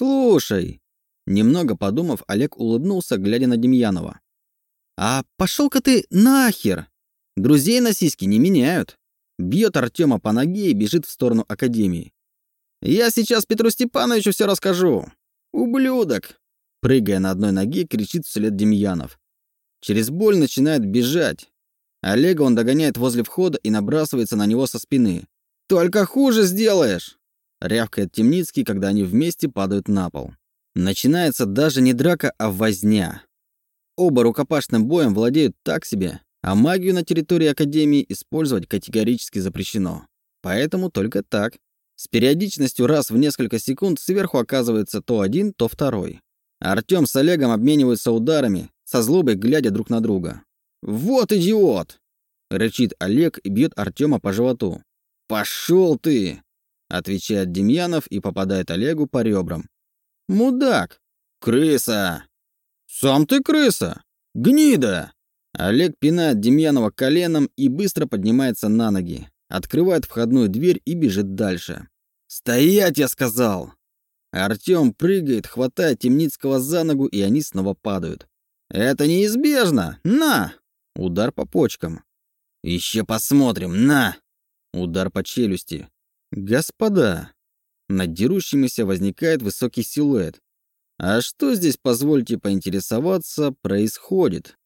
«Слушай!» Немного подумав, Олег улыбнулся, глядя на Демьянова. «А пошел-ка ты нахер! Друзей на сиськи не меняют!» Бьет Артема по ноге и бежит в сторону Академии. «Я сейчас Петру Степановичу все расскажу! Ублюдок!» Прыгая на одной ноге, кричит вслед Демьянов. Через боль начинает бежать. Олега он догоняет возле входа и набрасывается на него со спины. «Только хуже сделаешь!» Рявкает Темницкий, когда они вместе падают на пол. Начинается даже не драка, а возня. Оба рукопашным боем владеют так себе, а магию на территории Академии использовать категорически запрещено. Поэтому только так. С периодичностью раз в несколько секунд сверху оказывается то один, то второй. Артём с Олегом обмениваются ударами, со злобой глядя друг на друга. «Вот идиот!» — рычит Олег и бьет Артема по животу. «Пошел ты!» — отвечает Демьянов и попадает Олегу по ребрам. «Мудак! Крыса! Сам ты крыса! Гнида!» Олег пинает Демьянова коленом и быстро поднимается на ноги, открывает входную дверь и бежит дальше. «Стоять, я сказал!» Артём прыгает, хватает Темницкого за ногу, и они снова падают. «Это неизбежно! На!» Удар по почкам. «Еще посмотрим! На!» Удар по челюсти. «Господа!» Над дерущимися возникает высокий силуэт. А что здесь, позвольте поинтересоваться, происходит?